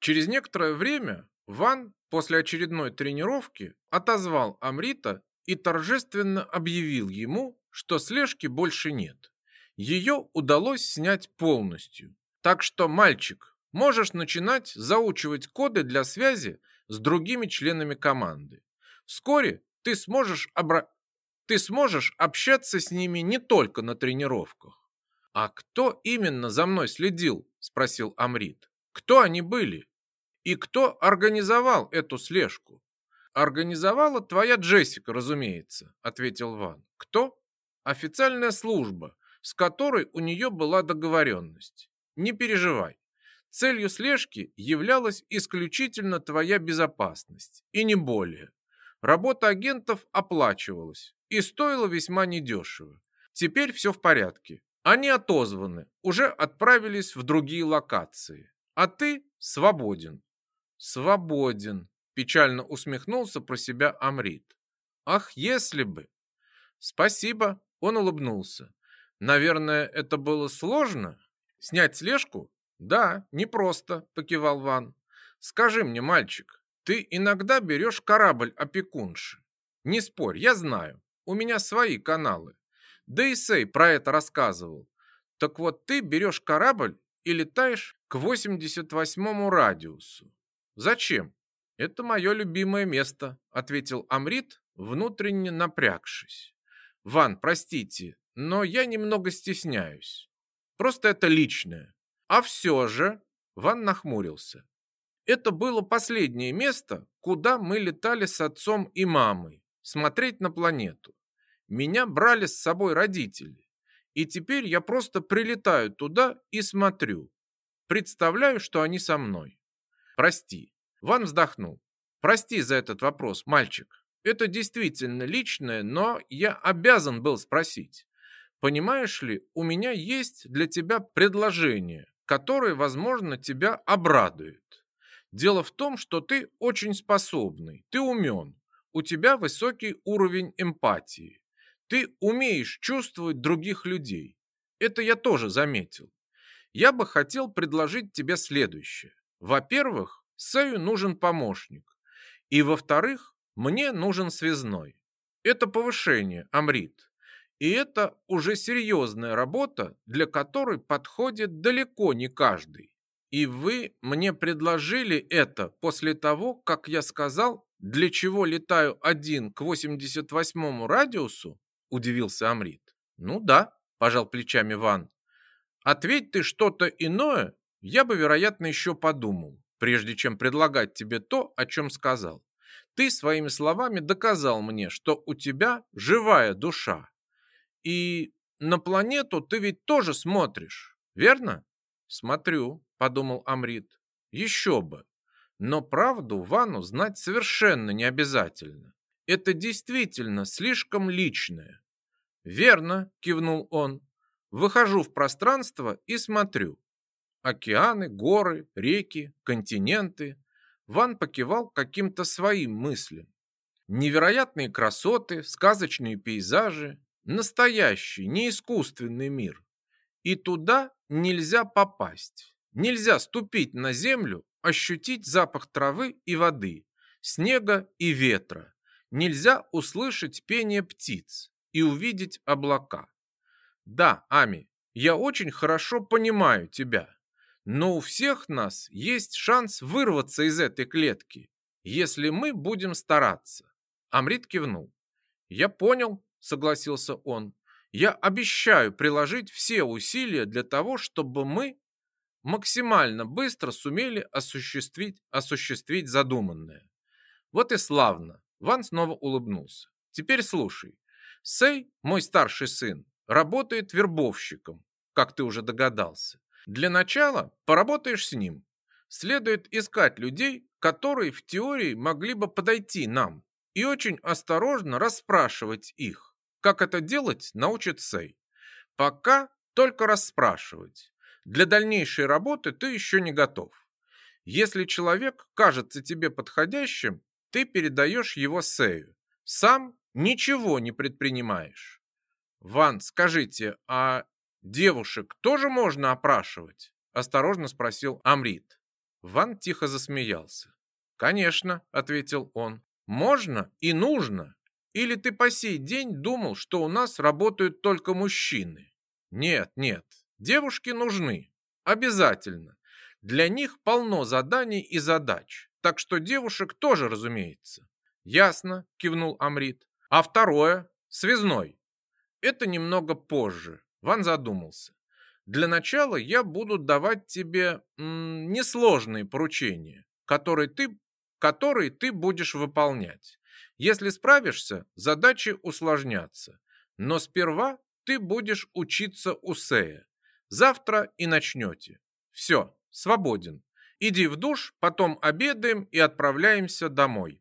Через некоторое время Ван после очередной тренировки отозвал Амрита и торжественно объявил ему, что слежки больше нет. Ее удалось снять полностью. Так что, мальчик, можешь начинать заучивать коды для связи с другими членами команды. Вскоре ты сможешь, обра... ты сможешь общаться с ними не только на тренировках. «А кто именно за мной следил?» – спросил Амрит. «Кто они были? И кто организовал эту слежку?» «Организовала твоя Джессика, разумеется», – ответил Ван. «Кто?» «Официальная служба, с которой у нее была договоренность. Не переживай. Целью слежки являлась исключительно твоя безопасность, и не более. Работа агентов оплачивалась и стоила весьма недешево. Теперь все в порядке. Они отозваны, уже отправились в другие локации. А ты свободен. Свободен, печально усмехнулся про себя Амрит. Ах, если бы. Спасибо, он улыбнулся. Наверное, это было сложно? Снять слежку? Да, непросто, покивал Ван. Скажи мне, мальчик, ты иногда берешь корабль опекунши? Не спорь, я знаю. У меня свои каналы. Да и Сей про это рассказывал. Так вот ты берешь корабль и летаешь к 88-му радиусу. Зачем? Это мое любимое место, ответил Амрит, внутренне напрягшись. Ван, простите, но я немного стесняюсь. Просто это личное. А все же, Ван нахмурился. Это было последнее место, куда мы летали с отцом и мамой, смотреть на планету. Меня брали с собой родители. И теперь я просто прилетаю туда и смотрю. Представляю, что они со мной. Прости. Ван вздохнул. Прости за этот вопрос, мальчик. Это действительно личное, но я обязан был спросить. Понимаешь ли, у меня есть для тебя предложение, которое, возможно, тебя обрадует. Дело в том, что ты очень способный, ты умен, у тебя высокий уровень эмпатии. Ты умеешь чувствовать других людей. Это я тоже заметил. Я бы хотел предложить тебе следующее. Во-первых, Саю нужен помощник. И во-вторых, мне нужен связной. Это повышение, Амрит. И это уже серьезная работа, для которой подходит далеко не каждый. И вы мне предложили это после того, как я сказал, для чего летаю один к 88 радиусу? удивился Амрит. Ну да, пожал плечами Ван. Ответь ты что-то иное, я бы, вероятно, еще подумал, прежде чем предлагать тебе то, о чем сказал. Ты своими словами доказал мне, что у тебя живая душа. И на планету ты ведь тоже смотришь, верно? Смотрю, подумал Амрит. Еще бы. Но правду Вану знать совершенно не обязательно. Это действительно слишком личное. Верно, кивнул он. Выхожу в пространство и смотрю. Океаны, горы, реки, континенты. Ван покивал каким-то своим мыслям. Невероятные красоты, сказочные пейзажи, настоящий, не искусственный мир. И туда нельзя попасть. Нельзя ступить на землю, ощутить запах травы и воды, снега и ветра нельзя услышать пение птиц и увидеть облака. Да, Ами, я очень хорошо понимаю тебя, но у всех нас есть шанс вырваться из этой клетки, если мы будем стараться. Амрит кивнул. Я понял, согласился он. Я обещаю приложить все усилия для того, чтобы мы максимально быстро сумели осуществить, осуществить задуманное. Вот и славно. Ван снова улыбнулся. «Теперь слушай. Сэй, мой старший сын, работает вербовщиком, как ты уже догадался. Для начала поработаешь с ним. Следует искать людей, которые в теории могли бы подойти нам, и очень осторожно расспрашивать их. Как это делать, научит Сэй. Пока только расспрашивать. Для дальнейшей работы ты еще не готов. Если человек кажется тебе подходящим, ты передаешь его Сею. Сам ничего не предпринимаешь. Ван, скажите, а девушек тоже можно опрашивать? Осторожно спросил Амрит. Ван тихо засмеялся. «Конечно», — ответил он, — «можно и нужно. Или ты по сей день думал, что у нас работают только мужчины? Нет, нет, девушки нужны. Обязательно. Для них полно заданий и задач. Так что девушек тоже, разумеется. Ясно, кивнул Амрит. А второе? Связной. Это немного позже. Ван задумался. Для начала я буду давать тебе м, несложные поручения, которые ты, которые ты будешь выполнять. Если справишься, задачи усложнятся. Но сперва ты будешь учиться у Сея. Завтра и начнете. Все, свободен. Иди в душ, потом обедаем и отправляемся домой.